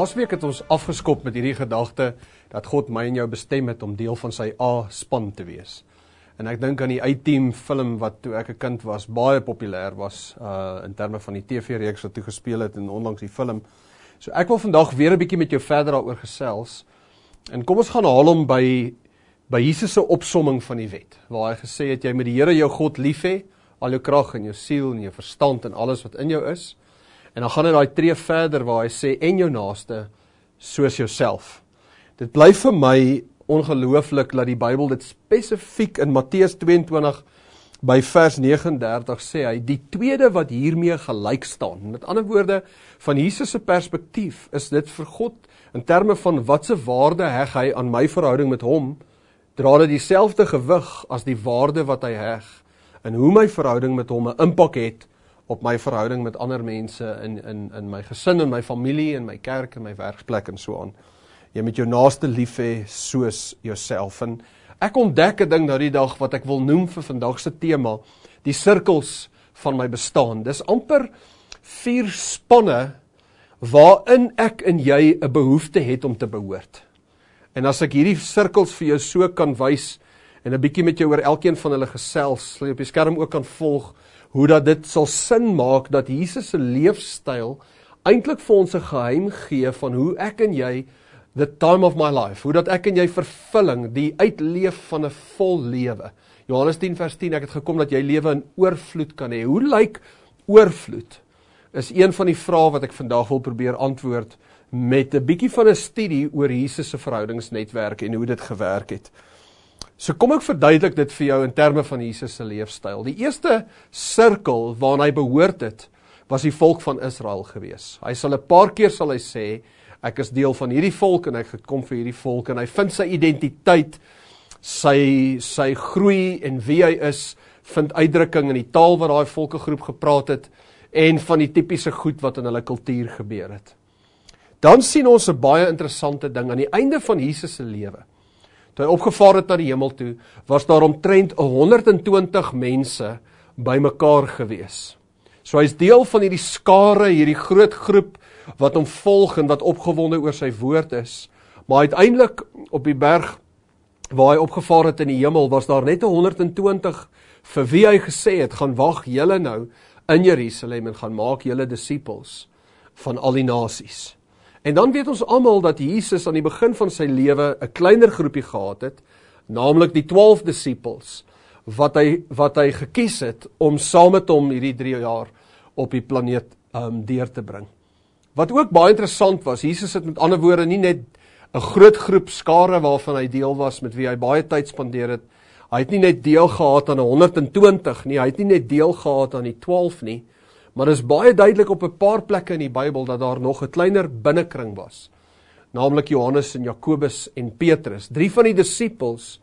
Laasweek het ons afgeskop met hierdie gedagte dat God my en jou bestem het om deel van sy A-span te wees. En ek dink aan die A-team film wat toe ek 'n kind was baie populêr was uh in terme van die TV-reeks wat toe gespeel het en onlangs die film. So ek wil vandag weer 'n bietjie met jou verder daaroor gesels. En kom ons gaan haal hom by by Jesus opsomming van die wet waar hy gesê het jy moet die Here jou God lief hê al jou krag en jou siel en jou verstand en alles wat in jou is. En dan gaan hy daai tree verder waar hy sê en jou naaste soos jouself. Dit bly vir my ongelooflik dat die Bybel dit spesifiek in Matteus 22 by vers 39 sê hy die tweede wat hiermee gelyk staan. Met ander woorde van Jesus se perspektief is dit vir God in terme van watse waarde heg hy aan my verhouding met hom dra dit dieselfde gewig as die waarde wat hy heg en hoe my verhouding met hom 'n impak het op my verhouding met ander mense in in in my gesin en my familie en my kerk en my werksplek en so aan. Jy moet jou naaste lief hê soos jouself. En ek ontdek 'n ding daardie dag wat ek wil noem vir vandag se tema, die sirkels van my bestaan. Dis amper vier spanne waarin ek en jy 'n behoefte het om te behoort. En as ek hierdie sirkels vir jou so kan wys en 'n bietjie met jou oor elkeen van hulle gesels, sal jy op die skerm ook kan volg hoe dat dit sal sin maak dat Jesus se leefstyl eintlik vir ons 'n geheim gee van hoe ek en jy the time of my life, hoe dat ek en jy vervulling, die uitleef van 'n vol lewe. Johannes 10 vers 10, ek het gekom dat jy lewe in oorvloed kan hê. Hoe lyk oorvloed? Is een van die vrae wat ek vandag wil probeer antwoord met 'n bietjie van 'n studie oor Jesus se verhoudingsnetwerk en hoe dit gewerk het. So kom ek verduidelik dit vir jou in terme van Jesus se leefstyl. Die eerste sirkel waarna hy behoort het, was die volk van Israel gewees. Hy sal 'n paar keer sal hy sê, ek is deel van hierdie volk en ek gekom vir hierdie volk en hy vind sy identiteit, sy sy groei en wie hy is, vind uitdrukking in die taal wat daai volkegroep gepraat het en van die tipiese goed wat in hulle kultuur gebeur het. Dan sien ons 'n baie interessante ding aan die einde van Jesus se lewe toe hy opgevaar het na die hemel toe, was daar omtrent 120 mense bymekaar gewees. So hy's deel van hierdie skare, hierdie groot groep wat hom volg en wat opgewonde oor sy woord is. Maar uiteindelik op die berg waar hy opgevaar het in die hemel, was daar net 120 vir wie hy gesê het, gaan wag julle nou in Jerusalem en gaan maak julle disippels van al die nasies. En dan weet ons almal dat Jesus aan die begin van sy lewe 'n kleiner groepie gehad het, naamlik die 12 disippels wat hy wat hy gekies het om saam met hom hierdie 3 jaar op die planeet um deur te bring. Wat ook baie interessant was, Jesus het met ander woorde nie net 'n groot groep skare waarvan hy deel was met wie hy baie tyd spandeer het. Hy het nie net deel gehad aan 120 nie, hy het nie net deel gehad aan die 12 nie, Maar is baie duidelik op 'n paar plekke in die Bybel dat daar nog 'n kleiner binnekring was. Naamlik Johannes en Jakobus en Petrus, drie van die disippels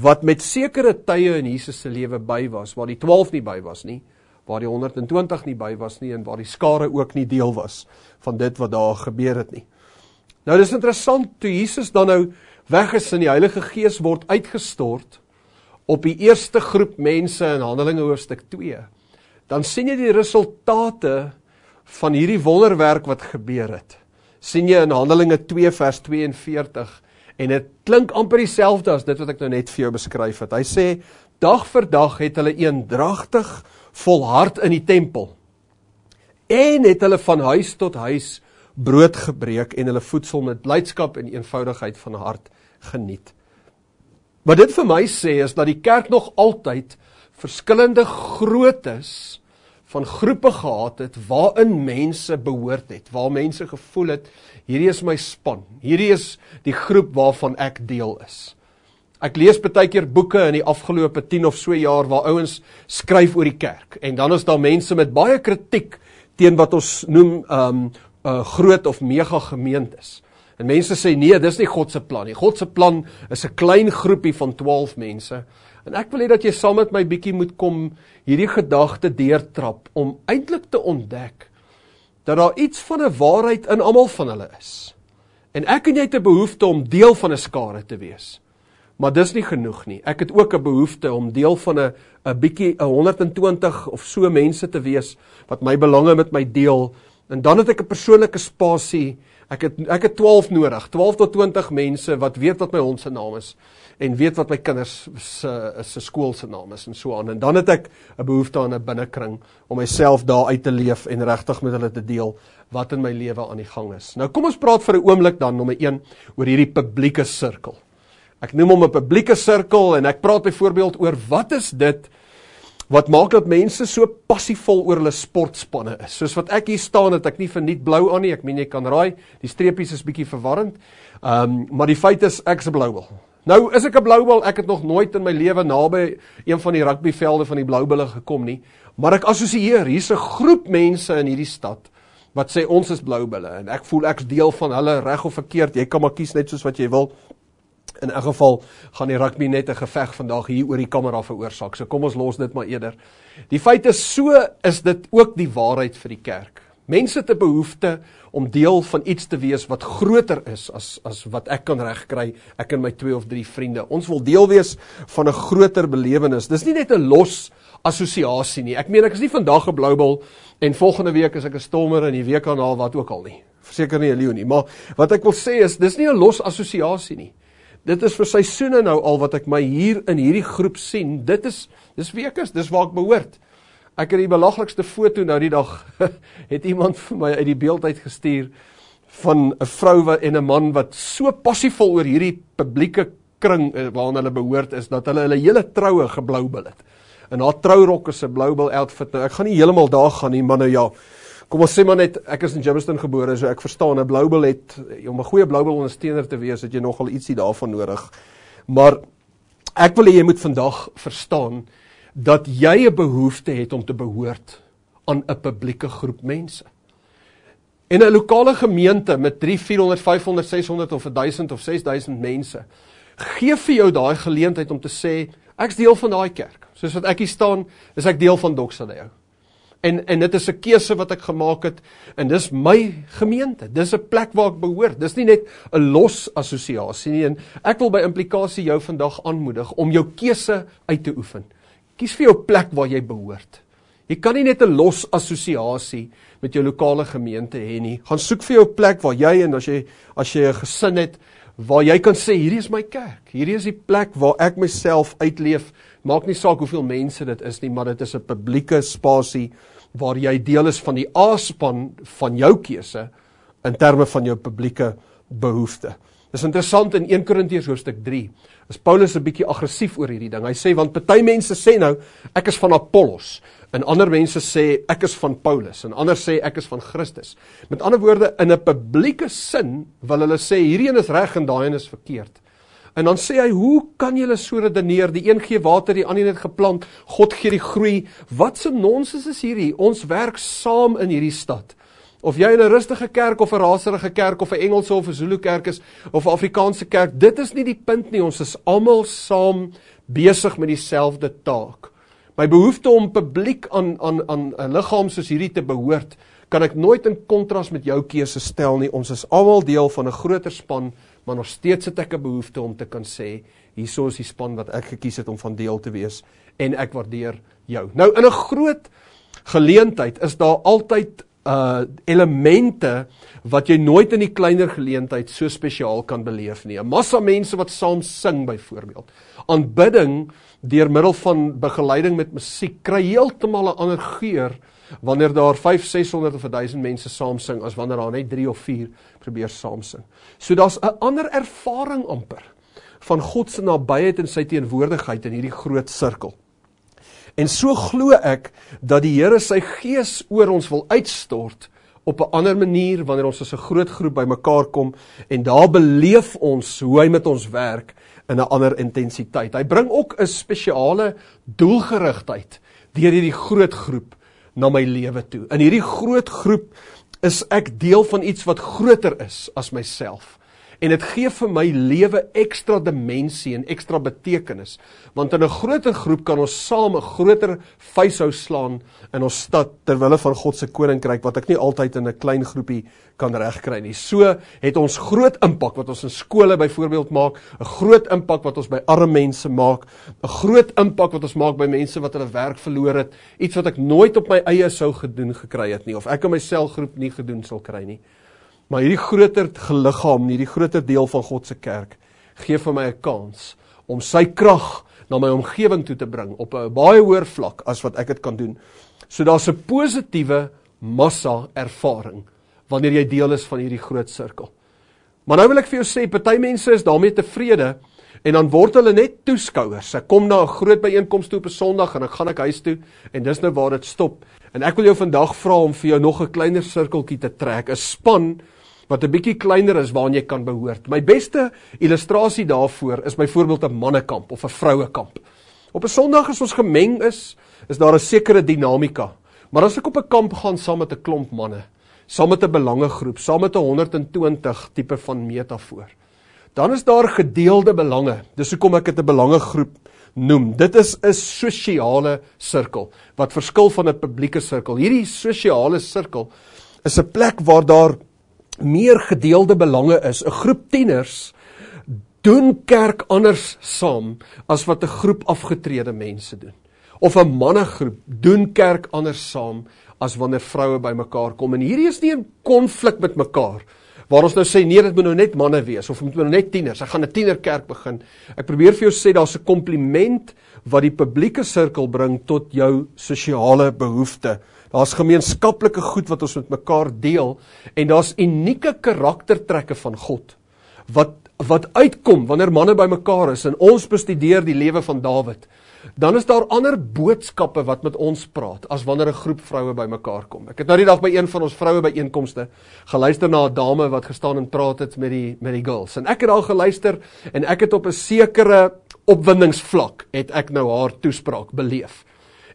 wat met sekere tye in Jesus se lewe by was, waar die 12 nie by was nie, waar die 120 nie by was nie en waar die skare ook nie deel was van dit wat daar gebeur het nie. Nou dis interessant toe Jesus dan nou weg is en die Heilige Gees word uitgestort op die eerste groep mense in Handelinge hoofstuk 2 dan sien jy die resultate van hierdie wonderwerk wat gebeur het. sien jy in Handelinge 2 vers 42 en dit klink amper dieselfde as dit wat ek nou net vir jou beskryf het. Hy sê dag vir dag het hulle eendragtig volhard in die tempel en het hulle van huis tot huis brood gebreek en hulle voedsel met blydskap en eenvoudigheid van hart geniet. Wat dit vir my sê is dat die kerk nog altyd verskillende grootes van groepe gehad het waarin mense behoort het, waar mense gevoel het hierdie is my span. Hierdie is die groep waarvan ek deel is. Ek lees baie keer boeke in die afgelope 10 of so jaar waar ouens skryf oor die kerk en dan is daar mense met baie kritiek teen wat ons noem um uh, groot of mega gemeentes. En mense sê nee, dis nie God se plan nie. God se plan is 'n klein groepie van 12 mense En ek wil hê dat jy saam met my bietjie moet kom hierdie gedagte deurtrap om eintlik te ontdek dat daar iets van 'n waarheid in almal van hulle is. En ek en jy het 'n behoefte om deel van 'n skare te wees. Maar dis nie genoeg nie. Ek het ook 'n behoefte om deel van 'n 'n bietjie 'n 120 of so mense te wees wat my belange met my deel. En dan het ek 'n persoonlike spasie Ek het ek het 12 nodig, 12 tot 20 mense wat weet wat my hond se naam is en weet wat my kinders se se skool se naam is en so aan. En dan het ek 'n behoefte aan 'n binnekring om myself daar uit te leef en regtig met hulle te deel wat in my lewe aan die gang is. Nou kom ons praat vir 'n oomblik dan nommer 1 oor hierdie publieke sirkel. Ek noem hom 'n publieke sirkel en ek praat byvoorbeeld oor wat is dit wat maak dat mense so passievol oor hulle sportspanne is. Soos wat ek hier staan het ek nie verniet blou aan nie. Ek meen jy kan raai, die streepies is bietjie verwarrend. Um, maar die feit is ek's 'n bloubil. Nou is ek 'n bloubil, ek het nog nooit in my lewe naby een van die rugbyvelde van die bloubulle gekom nie, maar ek assosieer hier's 'n groep mense in hierdie stad wat sê ons is bloubulle en ek voel ek's deel van hulle reg of verkeerd. Jy kan maar kies net soos wat jy wil. In 'n geval gaan die rugby net 'n geveg vandag hier oor die kamera veroorsaak. So kom ons los dit maar eerder. Die feit is so is dit ook die waarheid vir die kerk. Mense 'n behoefte om deel van iets te wees wat groter is as as wat ek kan regkry, ek en my twee of drie vriende. Ons wil deel wees van 'n groter belewenis. Dis nie net 'n los assosiasie nie. Ek meen ek is nie vandag 'n Bloubil en volgende week is ek 'n Stormer en die week daarna wat ook al nie. Verseker nie 'n leeu nie, maar wat ek wil sê is dis nie 'n los assosiasie nie. Dit is vir seisoene nou al wat ek my hier in hierdie groep sien. Dit is dis wie ek is, dis waar ek behoort. Ek het die belaglikste foto nou die dag het iemand vir my uit die beeld uit gestuur van 'n vrou en 'n man wat so passievol oor hierdie publieke kring eh, waarna hulle behoort is dat hulle hulle hele troue gebloubil het. En haar trourok is 'n bloubil outfit. Nou ek gaan nie heeltemal daar gaan nie, maar nou ja. Kom ons sê maar net ek is in Germiston gebore, so ek verstaan 'n bloubil het om 'n goeie bloubil ondersteuner te wees, het jy nogal ietsie daarvan nodig. Maar ek wil hê jy moet vandag verstaan dat jy 'n behoefte het om te behoort aan 'n publieke groep mense. En 'n lokale gemeente met 3, 400, 500, 600 of 1000 of 6000 mense gee vir jou daai geleentheid om te sê ek's deel van daai kerk. Soos wat ek hier staan, is ek deel van Doxaleo. En en dit is 'n keuse wat ek gemaak het en dis my gemeente. Dis 'n plek waar ek behoort. Dis nie net 'n los assosiasie nie en ek wil by implikasie jou vandag aanmoedig om jou keuse uit te oefen. Kies vir jou plek waar jy behoort. Jy kan nie net 'n los assosiasie met jou lokale gemeente hê nie. Gaan soek vir jou plek waar jy en as jy as jy 'n gesin het waar jy kan sê hierdie is my kerk. Hierdie is die plek waar ek myself uitleef. Maak nie saak hoeveel mense dit is nie, maar dit is 'n publieke spasie waar jy deel is van die A-span van jou keuse in terme van jou publieke behoeftes. Dis interessant in 1 Korintiërs hoofstuk 3. Is Paulus 'n bietjie aggressief oor hierdie ding. Hy sê want party mense sê nou ek is van Apollos en ander mense sê ek is van Paulus en ander sê ek is van Christus. Met ander woorde in 'n publieke sin wil hulle sê hierdie een is reg en daai een is verkeerd. En dan sê hy, hoe kan julle so redeneer? Die een gee water, die ander het geplant. God gee die groei. Wat 'n nonsens is hierdie? Ons werk saam in hierdie stad. Of jy in 'n rustige kerk of 'n raserige kerk of 'n Engelse of 'n Zulu kerk is of 'n Afrikaanse kerk, dit is nie die punt nie. Ons is almal saam besig met dieselfde taak. My behoefte om publiek aan aan aan 'n liggaam soos hierdie te behoort, kan ek nooit in kontras met jou keuse stel nie. Ons is almal deel van 'n groter span, maar nog steeds het ek 'n behoefte om te kan sê, hierso is die span wat ek gekies het om van deel te wees en ek waardeer jou. Nou in 'n groot geleentheid is daar altyd uh elemente wat jy nooit in die kleiner geleentheid so spesiaal kan beleef nie. 'n Massa mense wat saam sing byvoorbeeld. Aanbidding deur middel van begeleiding met musiek kry heeltemal 'n ander geur wanneer daar 5, 600 of 1000 mense saam sing as wanneer daar net 3 of 4 probeer saam sing. So daar's 'n ander ervaring amper van God se nabyheid en sy teenwoordigheid in hierdie groot sirkel. En so glo ek dat die Here sy gees oor ons wil uitstort op 'n ander manier wanneer ons as 'n groot groep bymekaar kom en daar beleef ons hoe hy met ons werk in 'n ander intensiteit. Hy bring ook 'n spesiale doelgerigtheid deur hierdie groot groep na my lewe toe. In hierdie groot groep is ek deel van iets wat groter is as myself en dit gee vir my lewe ekstra dimensie en ekstra betekenis want in 'n groter groep kan ons saam 'n groter vuishou slaan in ons stad ter wille van God se koninkryk wat ek nie altyd in 'n klein groepie kan regkry nie. So het ons groot impak wat ons in skole byvoorbeeld maak, 'n groot impak wat ons by arme mense maak, 'n groot impak wat ons maak by mense wat hulle werk verloor het, iets wat ek nooit op my eie sou gedoen gekry het nie of ek in my selgroep nie gedoen sal kry nie. Maar hierdie groter liggaam, hierdie groter deel van God se kerk, gee vir my 'n kans om sy krag na my omgewing toe te bring op 'n baie hoër vlak as wat ek dit kan doen. So daar's 'n positiewe massa ervaring wanneer jy deel is van hierdie groot sirkel. Maar nou wil ek vir jou sê, party mense is daarmee tevrede en dan word hulle net toeskouers. Ek kom na 'n groot byeenkoms toe op 'n Sondag en dan gaan ek huis toe en dis nou waar dit stop. En ek wil jou vandag vra om vir jou nog 'n kleiner sirkeltjie te trek, 'n span wat 'n bietjie kleiner is waaraan jy kan behoort. My beste illustrasie daarvoor is byvoorbeeld 'n mannekamp of 'n vrouekamp. Op 'n Sondag as ons gemeng is, is daar 'n sekere dinamika. Maar as ek op 'n kamp gaan saam met 'n klomp manne, saam met 'n belangegroep, saam met 'n 120 tipe van metafoor, dan is daar gedeelde belange. Dis hoekom ek dit 'n belangegroep noem. Dit is 'n sosiale sirkel wat verskil van 'n publieke sirkel. Hierdie sosiale sirkel is 'n plek waar daar meer gedeelde belange is. 'n Groep tieners doen kerk anders saam as wat 'n groep afgetrede mense doen. Of 'n mannegroep doen kerk anders saam as wanneer vroue bymekaar kom. En hierdie is nie 'n konflik met mekaar waar ons nou sê nee, dit moet nou net manne wees of moet nou net tieners. Ek gaan 'n tienerkerk begin. Ek probeer vir jou sê daar's 'n kompliment wat die publieke sirkel bring tot jou sosiale behoeftes. Daar's gemeenskaplike goed wat ons met mekaar deel en daar's unieke karaktertrekke van God wat wat uitkom wanneer manne bymekaar is en ons bestudeer die lewe van Dawid. Dan is daar ander boodskappe wat met ons praat as wanneer 'n groep vroue bymekaar kom. Ek het nou die dag by een van ons vroue byeenkomste geluister na 'n dame wat gestaan en praat het met die met die girls. En ek het daar geluister en ek het op 'n sekere opwindingsvlak het ek nou haar toespraak beleef.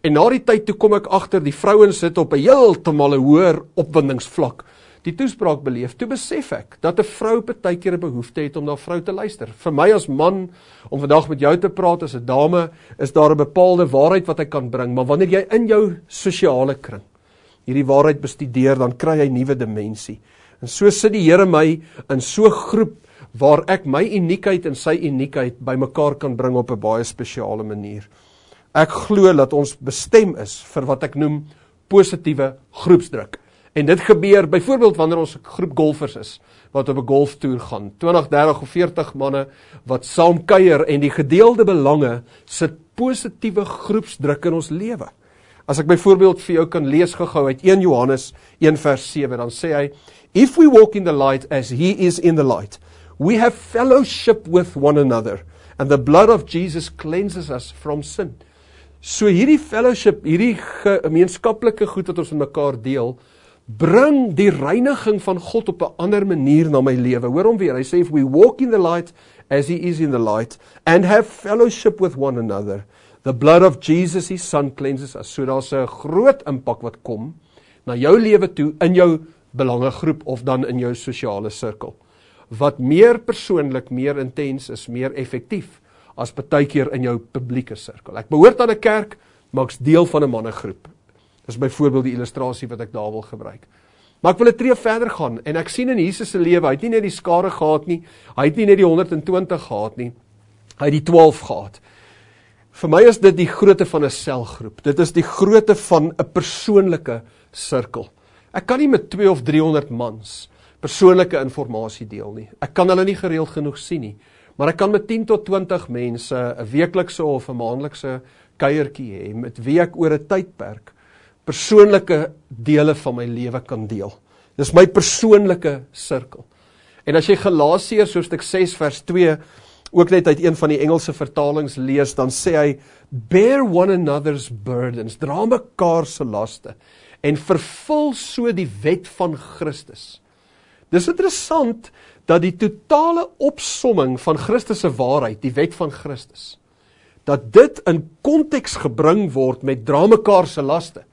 En na die tyd toe kom ek agter die vrouens sit op 'n heeltemal 'n hoër opwindingsvlak. Die toespraak beleef, toe besef ek dat 'n vrou partykeer 'n behoefte het om na 'n vrou te luister. Vir my as man om vandag met jou te praat as 'n dame, is daar 'n bepaalde waarheid wat ek kan bring, maar wanneer jy in jou sosiale kring hierdie waarheid bestudeer, dan kry 'n nuwe dimensie. En so sit die Here my in so 'n groep waar ek my uniekheid en sy uniekheid bymekaar kan bring op 'n baie spesiale manier. Ek glo dat ons bestem is vir wat ek noem positiewe groepsdruk. En dit gebeur byvoorbeeld wanneer ons groep golfers is wat op 'n golftoer gaan. 20, 30 of 40 manne wat saam kuier en die gedeelde belange sit positiewe groepsdruk in ons lewe. As ek byvoorbeeld vir jou kan lees gehou uit 1 Johannes 1 vers 7, dan sê hy: If we walk in the light as he is in the light, we have fellowship with one another, and the blood of Jesus cleanses us from sin. So hierdie fellowship, hierdie gemeenskaplike goed wat ons met mekaar deel, bring die reiniging van God op 'n ander manier na my lewe. Hoor hom weer. Hy sê if we walk in the light as he is in the light and have fellowship with one another, the blood of Jesus his son cleanses us. So daar's 'n groot impak wat kom na jou lewe toe in jou belangegroep of dan in jou sosiale sirkel. Wat meer persoonlik, meer intens is, meer effektief as partykeer in jou publieke sirkel. Ek behoort aan 'n kerk, maar ek's deel van 'n mannegroep. Dis byvoorbeeld die illustrasie wat ek daar wil gebruik. Maar ek wil 'n tree verder gaan en ek sien in Jesus lewe, hy het nie net die skare gehad nie, hy het nie net die 120 gehad nie. Hy het die 12 gehad. Vir my is dit die grootte van 'n selgroep. Dit is die grootte van 'n persoonlike sirkel. Ek kan nie met 2 of 300 mans persoonlike inligting deel nie. Ek kan hulle nie gereeld genoeg sien nie. Maar ek kan met 10 tot 20 mense 'n weeklikse of 'n maandelikse kuiertjie hê met wie ek oor 'n tydperk persoonlike dele van my lewe kan deel. Dis my persoonlike sirkel. En as jy Galasiërs hoofstuk 6 vers 2 ook net uit een van die Engelse vertalings lees, dan sê hy bear one another's burdens, dra mekaar se laste en vervul so die wet van Christus. Dis interessant dat die totale opsomming van Christus se waarheid, die wet van Christus, dat dit in konteks gebring word met dra mekaar se laste.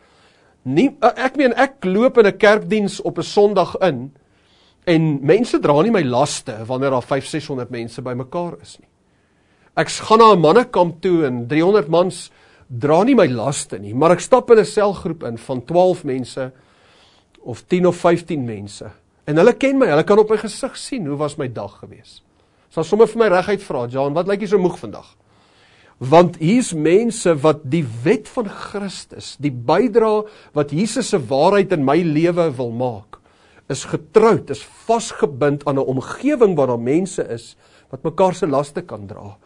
Nie ek meen ek loop in 'n kerkdiens op 'n Sondag in en mense dra nie my laste wanneer daar 5 600 mense bymekaar is nie. Ek gaan na 'n mannekamp toe en 300 mans dra nie my laste nie, maar ek stap in 'n selgroep in van 12 mense of 10 of 15 mense En hulle ken my, hulle kan op my gesig sien hoe was my dag gewees. Sal sommer vir my reguit vra, Jan, wat lyk jy so moeg vandag? Want hier's mense wat die wet van Christus, die bydra wat Jesus waarheid in my lewe wil maak, is getroud, is vasgebind aan 'n omgewing waar daar mense is wat mekaar se laste kan dra.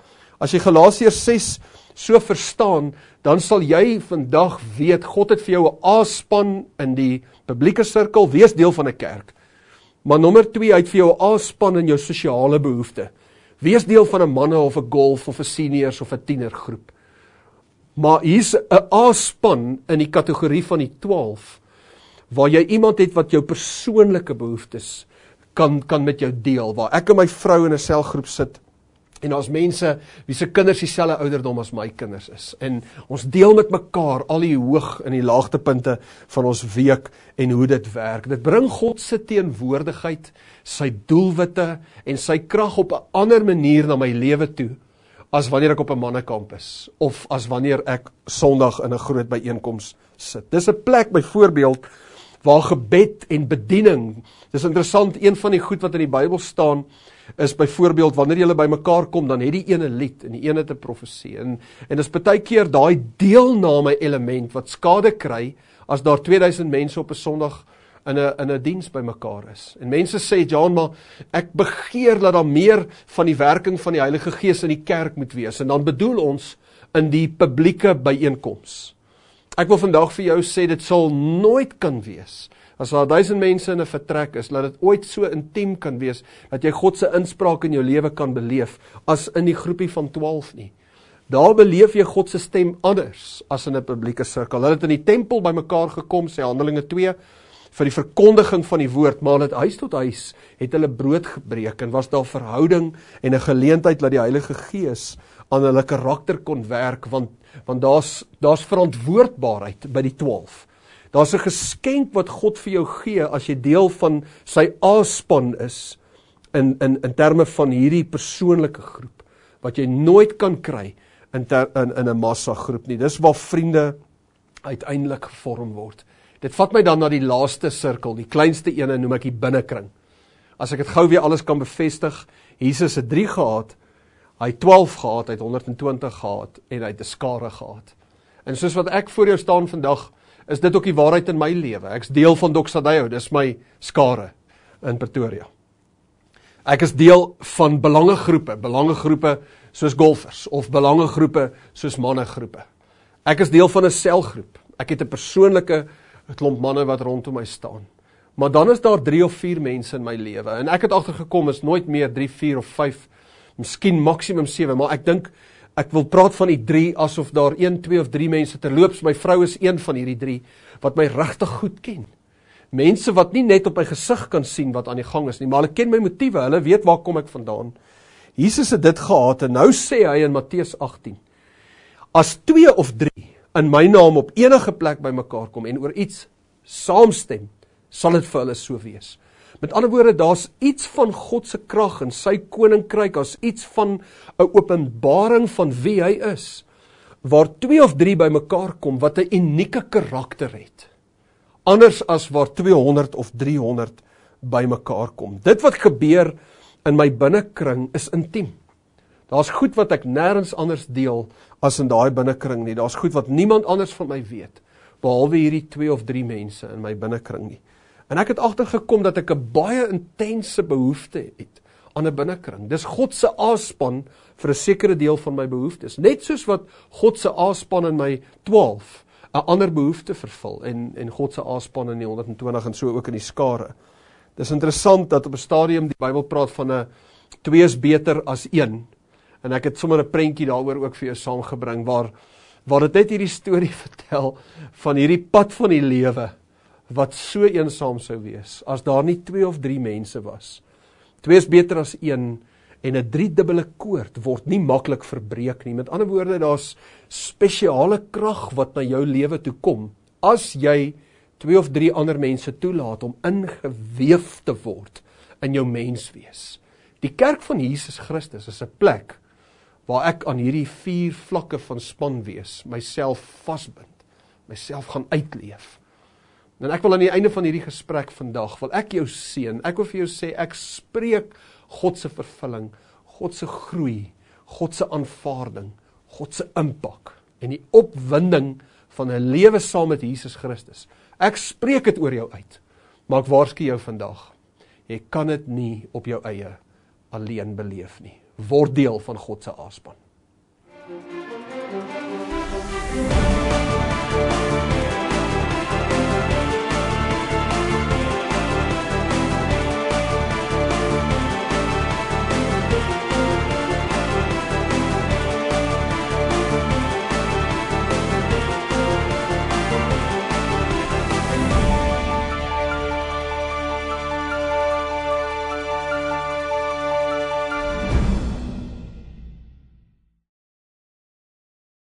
As jy Galasiërs 6 so verstaan, dan sal jy vandag weet God het vir jou 'n A-span in die publieke sirkel, wees deel van 'n kerk. Maar nommer 2, hy het vir jou 'n A-span in jou sosiale behoeftes. Wees deel van 'n manne of 'n golf of 'n seniors of 'n tienergroep. Maar hier's 'n A-span in die kategorie van die 12 waar jy iemand het wat jou persoonlike behoeftes kan kan met jou deel, waar ek en my vrou in 'n selgroep sit En ons mense wie se kinders dieselfde ouderdom as my kinders is. En ons deel met mekaar al die hoog en die laagtepunte van ons week en hoe dit werk. Dit bring God se teenwoordigheid, sy doelwitte en sy krag op 'n ander manier na my lewe toe as wanneer ek op 'n mannekamp is of as wanneer ek Sondag in 'n groot byeenkoms sit. Dis 'n plek byvoorbeeld waar gebed en bediening. Dis interessant, een van die goed wat in die Bybel staan is byvoorbeeld wanneer jy by mekaar kom dan het die ene lied en die ene te profesie en en dis baie keer daai deelname element wat skade kry as daar 2000 mense op 'n Sondag in 'n in 'n diens by mekaar is. En mense sê Jan maar ek begeer dat daar meer van die werking van die Heilige Gees in die kerk moet wees en dan bedoel ons in die publieke byeenkoms. Ek wil vandag vir jou sê dit sal nooit kan wees As daar duisend mense in 'n vertrek is, laat dit ooit so intiem kan wees dat jy God se inspraak in jou lewe kan beleef as in die groepie van 12 nie. Daar beleef jy God se stem anders as in 'n publieke sirkel. Hulle het in die tempel bymekaar gekom, sê Handelinge 2, vir die verkondiging van die woord, maar dit huis tot huis het hulle brood gebreek en was daar verhouding en 'n geleentheid dat die Heilige Gees aan hulle karakter kon werk want want daar's daar's verantwoordbaarheid by die 12. Daar's 'n geskenk wat God vir jou gee as jy deel van sy A-span is in in in terme van hierdie persoonlike groep wat jy nooit kan kry in ter, in in 'n massa groep nie. Dis waar vriende uiteindelik gevorm word. Dit vat my dan na die laaste sirkel, die kleinste een en noem ek die binnekring. As ek dit gou weer alles kan bevestig, Jesus het 3 gehad. Hy 12 gehad, hy het 120 gehad en hy het 'n skare gehad. En soos wat ek voor jou staan vandag, is dit ook die waarheid in my lewe. Ek's deel van Doxadayo, dis my skare in Pretoria. Ek is deel van belangegroepe, belangegroepe soos golfers of belangegroepe soos mannegroepe. Ek is deel van 'n selgroep. Ek het 'n persoonlike klomp manne wat rondom my staan. Maar dan is daar 3 of 4 mense in my lewe en ek het agtergekom is nooit meer 3, 4 of 5, miskien maksimum 7, maar ek dink Ek wil praat van die 3 asof daar 1, 2 of 3 mense terloops, my vrou is een van hierdie 3 wat my regtig goed ken. Mense wat nie net op my gesig kan sien wat aan die gang is nie, maar hulle ken my motiewe, hulle weet waar kom ek vandaan. Jesus het dit gehad en nou sê hy in Matteus 18: As 2 of 3 in my naam op enige plek bymekaar kom en oor iets saamstem, sal dit vir hulle so wees. Met ander woorde, daar's iets van God se krag en sy koninkryk, as iets van 'n openbaring van wie hy is, waar 2 of 3 bymekaar kom wat 'n unieke karakter het. Anders as waar 200 of 300 bymekaar kom. Dit wat gebeur in my binnekring is intiem. Daar's goed wat ek nêrens anders deel as in daai binnekring nie. Daar's goed wat niemand anders van my weet behalwe hierdie 2 of 3 mense in my binnekring nie. En ek het agtergekom dat ek 'n baie intense behoefte het aan 'n binnekring. Dis God se aaspan vir 'n sekere deel van my behoeftes. Net soos wat God se aaspan in my 12 'n ander behoefte vervul en en God se aaspan in die 120 en so ook in die skare. Dis interessant dat op 'n stadium die Bybel praat van 'n twee is beter as een. En ek het sommer 'n prentjie daaroor ook vir jou saamgebring waar waar dit net hierdie storie vertel van hierdie pad van die lewe wat so eensaam sou wees as daar nie 2 of 3 mense was. 2 is beter as 1 en 'n driedubbele koord word nie maklik verbreek nie. Met ander woorde, daar's spesiale krag wat na jou lewe toe kom as jy 2 of 3 ander mense toelaat om ingeweef te word in jou menswees. Die kerk van Jesus Christus is 'n plek waar ek aan hierdie vier vlakke van span wees, myself vasbind, myself gaan uitleef. En ek wil aan die einde van hierdie gesprek vandag, wil ek jou seën. Ek wil vir jou sê ek spreek God se vervulling, God se groei, God se aanvaarding, God se impak en die opwinding van 'n lewe saam met Jesus Christus. Ek spreek dit oor jou uit. Maar ek waarsku jou vandag. Jy kan dit nie op jou eie alleen beleef nie. Word deel van God se aaspan. Thank you.